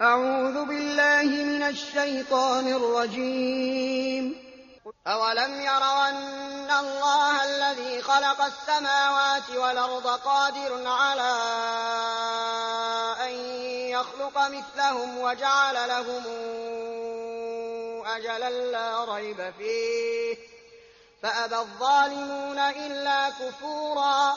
أعوذ بالله من الشيطان الرجيم. أولم يروا أن الله الذي خلق السماوات والأرض قادر على أن يخلق مثلهم وجعل لهم أجلا لا ريب فيه. فأبى الظالمون إلا كفورا.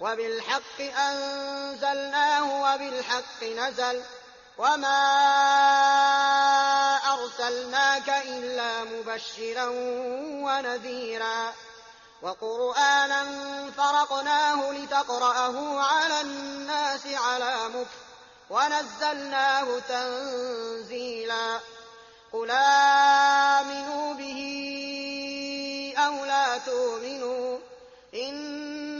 وبالحق أنزلناه وبالحق نزل وما أرسلناك إلا مبشرا ونذيرا وقرآنا فرقناه لتقرأه على الناس على مكر ونزلناه تنزيلا قل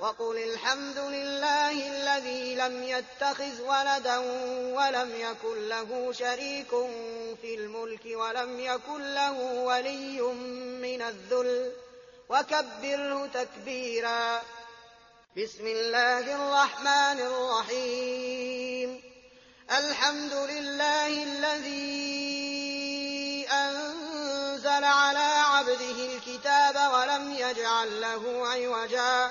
وقل الحمد لله الذي لم يتخذ ولدا ولم يكن له شريك في الملك ولم يكن له ولي من الذل. وكبره تكبيرا. بسم الله الرحمن الرحيم. الحمد لله الذي أنزل على عبده الكتاب ولم يجعل له عوجا.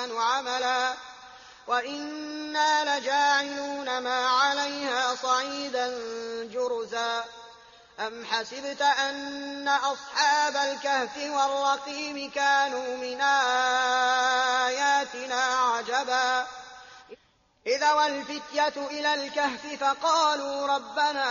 أحسن عملا وإنا لجاعلون ما عليها صعيدا جرزا. أم حسبت أن أصحاب الكهف والرقيم كانوا من آياتنا عجبا. إذا والفتية إلى الكهف فقالوا ربنا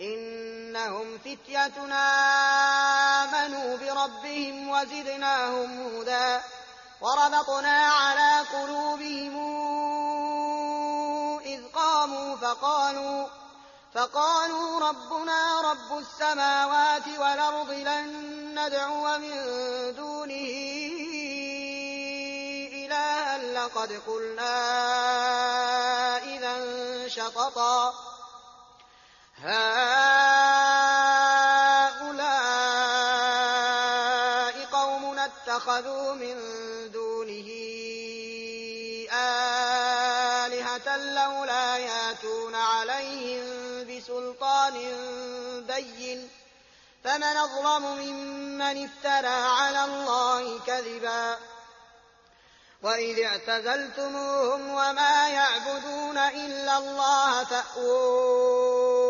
إنهم فتيتنا آمنوا بربهم وزدناهم هدى وربطنا على قلوبهم إذ قاموا فقالوا فقالوا ربنا رب السماوات والأرض لن ندعو من دونه إلها لقد قلنا إذا شططا هؤلاء قوم اتخذوا من دونه آلهة لولا ياتون عليهم بسلطان بين فمن أظلم ممن افترى على الله كذبا وإذ اعتزلتموهم وما يعبدون إلا الله فأووا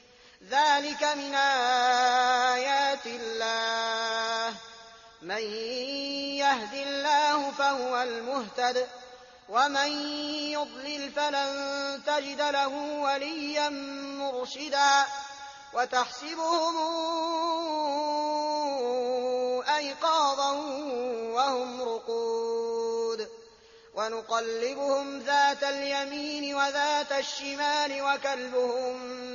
ذلك من آيات الله. من يهد الله فهو المهتد ومن يضلل فلن تجد له وليا مرشدا. وتحسبهم أيقاظا وهم رقود. ونقلبهم ذات اليمين وذات الشمال وكلبهم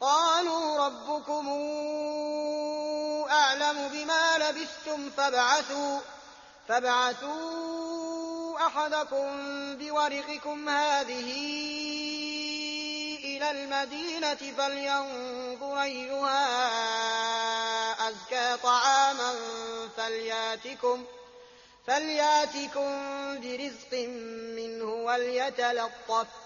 قالوا ربكم أعلم بما لبثتم فابعثوا فابعثوا أحدكم بورقكم هذه إلى المدينة فلينظر أيها أزكى طعاما فلياتكم فلياتكم برزق منه وليتلطف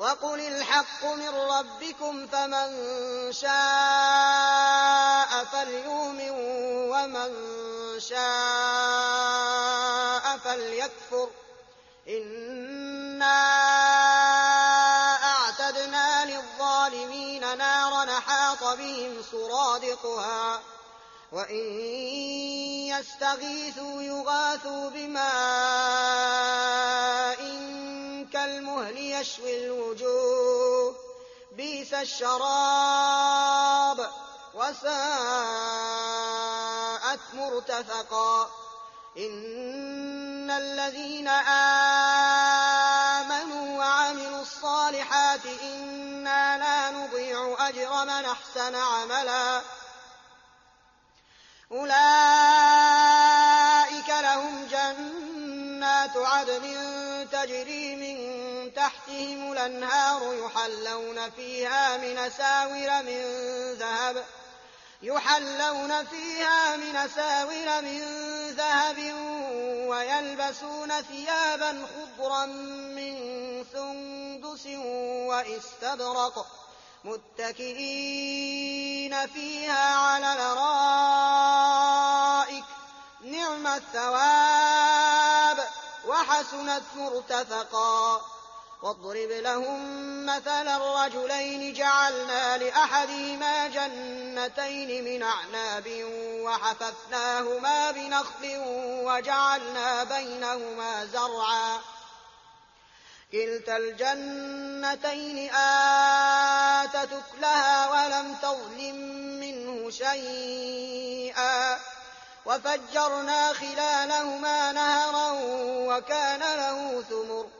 وقل الحق من ربكم فمن شاء فليؤمن ومن شاء فليكفر إنا أعتدنا للظالمين نارا حاط بهم سرادقها وإن يستغيثوا يغاثوا بماء كالمهل يشوي الوجوه بيس الشراب وساءت مرتفقا. إن الذين آمنوا وعملوا الصالحات إنا لا نضيع أجر من أحسن عملا. أولئك لهم جنات عدن تجري من تحتهم الأنهار يحلون فيها من ساور من ذهب يحلون فيها من ساور من ذهب ويلبسون ثيابا خضرا من سندس واستبرق متكئين فيها على الأرائك. نعم الثواب وحسنت مرتفقا. واضرب لهم مثل الرجلين جعلنا لأحدهما جنتين من أعناب وحففناهما بنخل وجعلنا بينهما زرعا. كلتا الجنتين آتت أكلها ولم تظلم منه شيئا. وفجرنا خلالهما نهرا وكان له ثمر.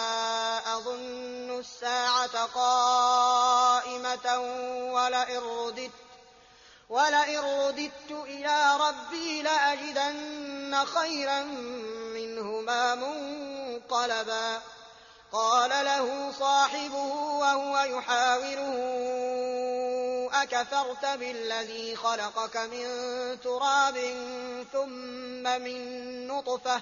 الساعة قائمة ولئن رددت ولئن رددت إلى ربي لأجدن خيرا منهما منقلبا. قال له صاحبه وهو يحاوره أكفرت بالذي خلقك من تراب ثم من نطفة؟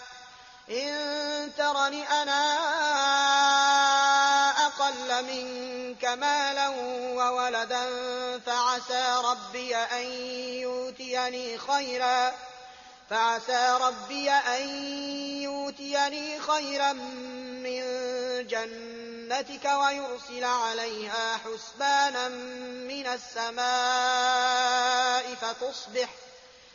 إن ترني أنا أقل منك مالا وولدا فعسى ربي أن يؤتيني خيرا فعسى ربي أن يؤتيني خيرا من جنتك ويرسل عليها حسبانا من السماء فتصبح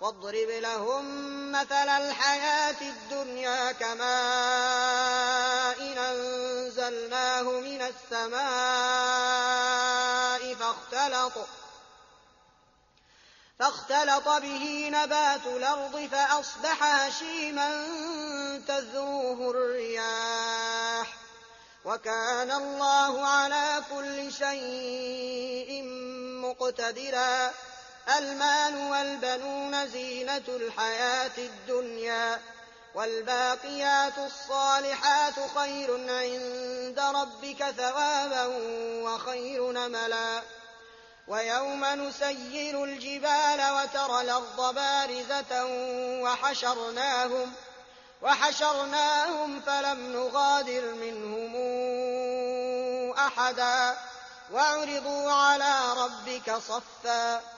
واضرب لهم مثل الحياة الدنيا كماء أنزلناه من السماء فاختلط فاختلط به نبات الأرض فأصبح هشيما تذروه الرياح وكان الله على كل شيء مقتدرا المال والبنون زينة الحياة الدنيا والباقيات الصالحات خير عند ربك ثوابا وخير نملا. ويوم نسير الجبال وترى الأرض بارزة وحشرناهم وحشرناهم فلم نغادر منهم أحدا. وعرضوا على ربك صفا.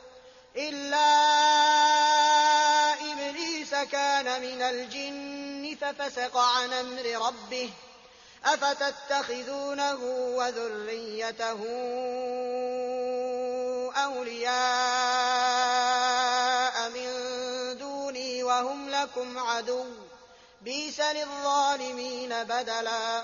إلا إبليس كان من الجن ففسق عن أمر ربه أفتتخذونه وذريته أولياء من دوني وهم لكم عدو بئس للظالمين بدلا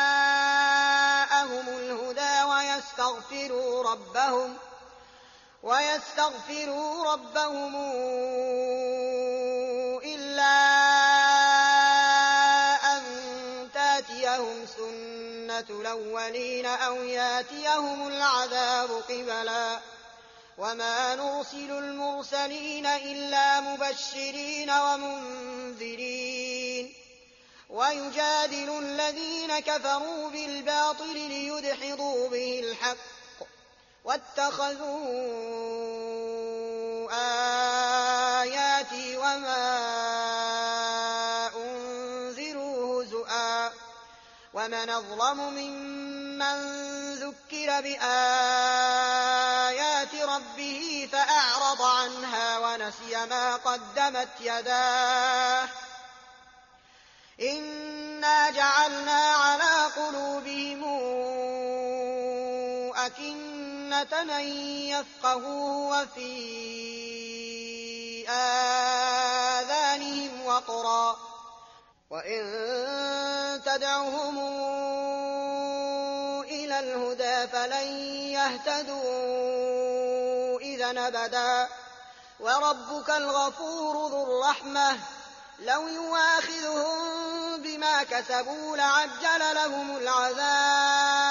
ويستغفروا ربهم ويستغفروا ربهم إلا أن تأتيهم سنة الأولين أو يأتيهم العذاب قبلا. وما نرسل المرسلين إلا مبشرين ومنذرين. ويجادل الذين كفروا بالباطل ليدحضوا به الحق. واتخذوا آياتي وما أنذروا هزؤا ومن أظلم ممن ذكر بآيات ربه فأعرض عنها ونسي ما قدمت يداه. إنا جعلنا على قلوبهم أكنة أن يفقهوا وفي آذانهم وقرا. وإن تدعهم إلى الهدى فلن يهتدوا إذا أبدا. وربك الغفور ذو الرحمة. لو يواخذهم بما كسبوا لعجل لهم العذاب.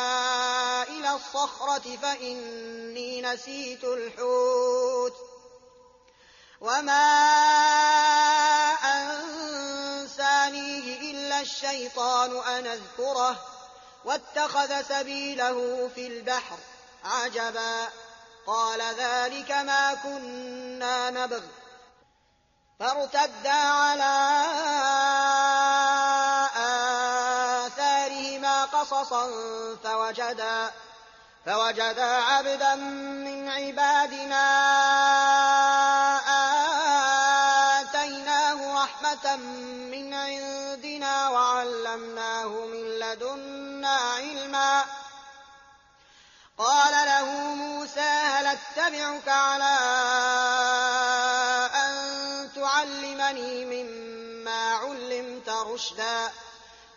الصخرة فإني نسيت الحوت. وما أنسانيه إلا الشيطان أن أذكره واتخذ سبيله في البحر عجبا. قال ذلك ما كنا نبغ. فارتدا على آثارهما قصصا فوجدا. فوجدا عبدا من عبادنا آتيناه رحمة من عندنا وعلمناه من لدنا علما. قال له موسى هل أتبعك على أن تعلمني مما علمت رشدا؟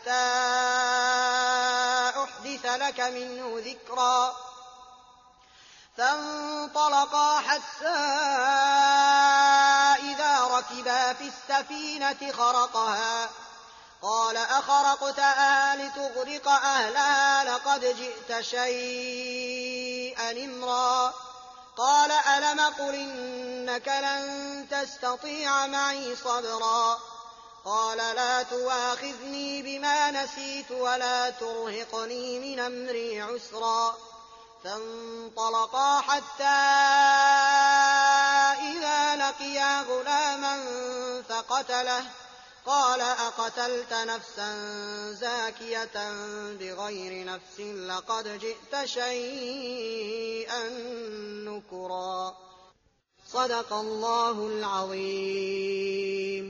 حتى أحدث لك منه ذكرا فانطلقا حتى إذا ركبا في السفينة خرقها قال أخرقتها لتغرق أهلها لقد جئت شيئا إمرا قال ألم قل إنك لن تستطيع معي صبرا قال لا تواخذني بما نسيت ولا ترهقني من أمري عسرا. فانطلقا حتى إذا لقيا غلاما فقتله. قال أقتلت نفسا زاكية بغير نفس لقد جئت شيئا نكرا. صدق الله العظيم.